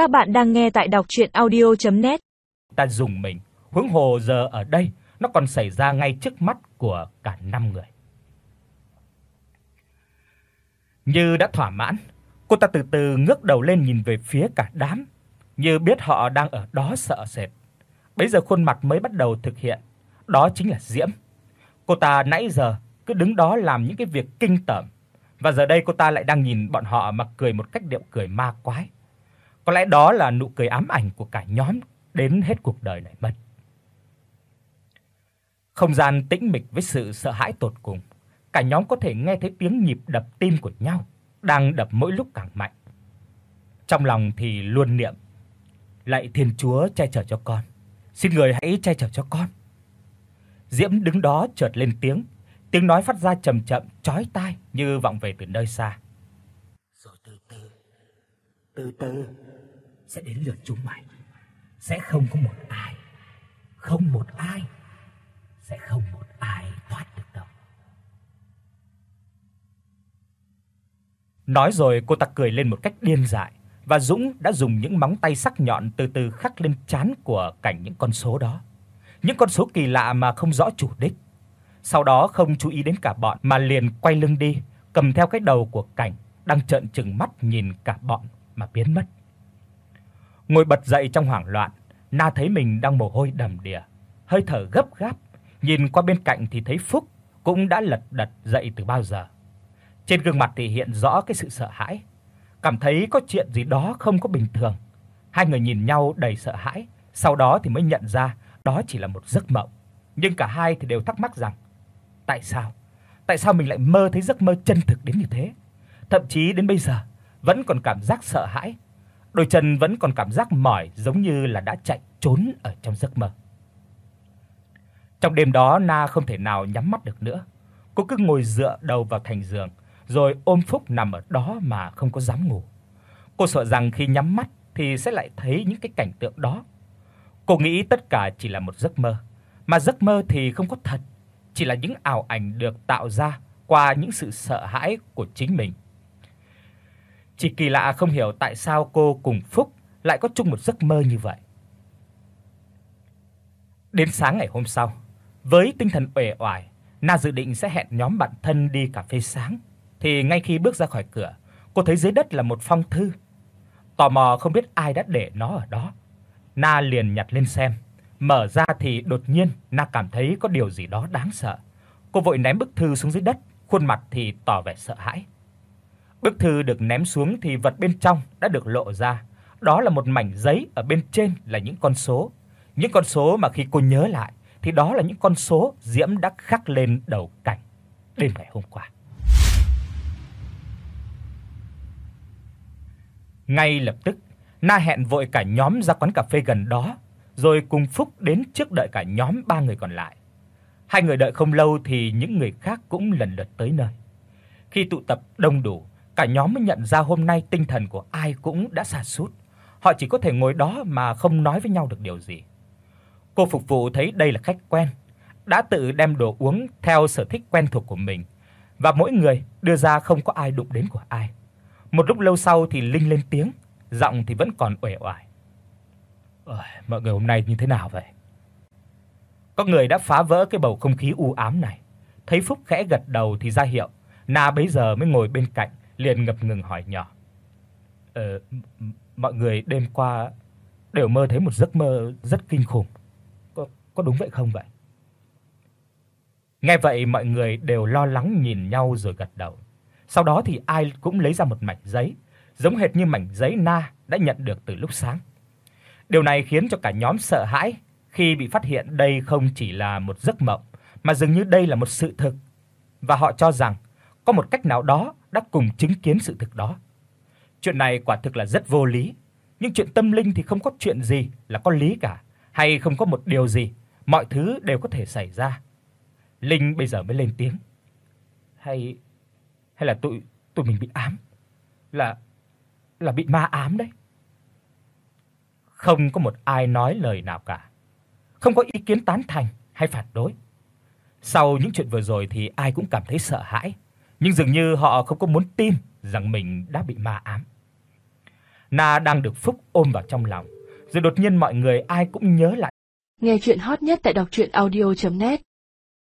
Các bạn đang nghe tại đọc audio net Ta dùng mình, huống hồ giờ ở đây nó còn xảy ra ngay trước mắt của cả năm người. Như đã thỏa mãn, cô ta từ từ ngước đầu lên nhìn về phía cả đám, như biết họ đang ở đó sợ sệt. bây giờ khuôn mặt mới bắt đầu thực hiện, đó chính là Diễm. Cô ta nãy giờ cứ đứng đó làm những cái việc kinh tởm, và giờ đây cô ta lại đang nhìn bọn họ mà cười một cách điệu cười ma quái. Có lẽ đó là nụ cười ám ảnh của cả nhóm đến hết cuộc đời này mất. Không gian tĩnh mịch với sự sợ hãi tột cùng, cả nhóm có thể nghe thấy tiếng nhịp đập tim của nhau đang đập mỗi lúc càng mạnh. Trong lòng thì luôn niệm: Lạy Thiên Chúa che chở cho con, xin người hãy che chở cho con. Diễm đứng đó chợt lên tiếng, tiếng nói phát ra trầm chậm chói tai như vọng về từ nơi xa. Rồi từ từ, từ từ sẽ đến lượt chúng mày. Sẽ không có một ai, không một ai, sẽ không một ai thoát được đâu. Nói rồi cô ta cười lên một cách điên dại và Dũng đã dùng những móng tay sắc nhọn từ từ khắc lên trán của cảnh những con số đó. Những con số kỳ lạ mà không rõ chủ đích. Sau đó không chú ý đến cả bọn mà liền quay lưng đi, cầm theo cái đầu của cảnh đang trợn trừng mắt nhìn cả bọn mà biến mất. Ngồi bật dậy trong hoảng loạn, Na thấy mình đang mồ hôi đầm đìa, hơi thở gấp gáp, nhìn qua bên cạnh thì thấy Phúc cũng đã lật đật dậy từ bao giờ. Trên gương mặt thì hiện rõ cái sự sợ hãi, cảm thấy có chuyện gì đó không có bình thường. Hai người nhìn nhau đầy sợ hãi, sau đó thì mới nhận ra đó chỉ là một giấc mộng. Nhưng cả hai thì đều thắc mắc rằng tại sao? Tại sao mình lại mơ thấy giấc mơ chân thực đến như thế? Thậm chí đến bây giờ vẫn còn cảm giác sợ hãi. Đôi chân vẫn còn cảm giác mỏi giống như là đã chạy trốn ở trong giấc mơ. Trong đêm đó Na không thể nào nhắm mắt được nữa. Cô cứ ngồi dựa đầu vào thành giường, rồi ôm Phúc nằm ở đó mà không có dám ngủ. Cô sợ rằng khi nhắm mắt thì sẽ lại thấy những cái cảnh tượng đó. Cô nghĩ tất cả chỉ là một giấc mơ, mà giấc mơ thì không có thật, chỉ là những ảo ảnh được tạo ra qua những sự sợ hãi của chính mình. Chỉ kỳ lạ không hiểu tại sao cô cùng Phúc lại có chung một giấc mơ như vậy. Đến sáng ngày hôm sau, với tinh thần uể oải, Na dự định sẽ hẹn nhóm bạn thân đi cà phê sáng, thì ngay khi bước ra khỏi cửa, cô thấy dưới đất là một phong thư. Tò mò không biết ai đã để nó ở đó. Na liền nhặt lên xem, mở ra thì đột nhiên Na cảm thấy có điều gì đó đáng sợ. Cô vội ném bức thư xuống dưới đất, khuôn mặt thì tỏ vẻ sợ hãi. Bức thư được ném xuống thì vật bên trong đã được lộ ra, đó là một mảnh giấy ở bên trên là những con số. Những con số mà khi cô nhớ lại thì đó là những con số Diễm đã khắc lên đầu cảnh đêm ngày hôm qua. Ngay lập tức, Na hẹn vội cả nhóm ra quán cà phê gần đó, rồi cùng Phúc đến trước đợi cả nhóm ba người còn lại. Hai người đợi không lâu thì những người khác cũng lần lượt tới nơi. Khi tụ tập đông đủ, cả nhóm mới nhận ra hôm nay tinh thần của ai cũng đã sa sút. Họ chỉ có thể ngồi đó mà không nói với nhau được điều gì. Cô phục vụ thấy đây là khách quen, đã tự đem đồ uống theo sở thích quen thuộc của mình và mỗi người đưa ra không có ai đụng đến của ai. Một lúc lâu sau thì Linh lên tiếng, giọng thì vẫn còn uể oải. "Ôi, mọi người hôm nay như thế nào vậy?" Có người đã phá vỡ cái bầu không khí u ám này. Thấy Phúc khẽ gật đầu thì ra hiệu, Na bấy giờ mới ngồi bên cạnh, liền ngập ngừng hỏi nhỏ. "Ờ mọi người đêm qua đều mơ thấy một giấc mơ rất kinh khủng. Có có đúng vậy không vậy?" Nghe vậy mọi người đều lo lắng nhìn nhau rồi gật đầu. Sau đó thì ai cũng lấy ra một mảnh giấy, giống hệt như mảnh giấy Na đã nhận được từ lúc sáng. Điều này khiến cho cả nhóm sợ hãi khi bị phát hiện đây không chỉ là một giấc mộng, mà dường như đây là một sự thực và họ cho rằng có một cách nào đó đã cùng chứng kiến sự thực đó. Chuyện này quả thực là rất vô lý, nhưng chuyện tâm linh thì không có chuyện gì là có lý cả, hay không có một điều gì, mọi thứ đều có thể xảy ra. Linh bây giờ mới lên tiếng. Hay hay là tụi tụi mình bị ám? Là là bị ma ám đấy. Không có một ai nói lời nào cả. Không có ý kiến tán thành hay phản đối. Sau những chuyện vừa rồi thì ai cũng cảm thấy sợ hãi, nhưng dường như họ không có muốn tin rằng mình đã bị ma ám. Na đang được Phúc ôm vào trong lòng, rồi đột nhiên mọi người ai cũng nhớ lại. Nghe truyện hot nhất tại doctruyenaudio.net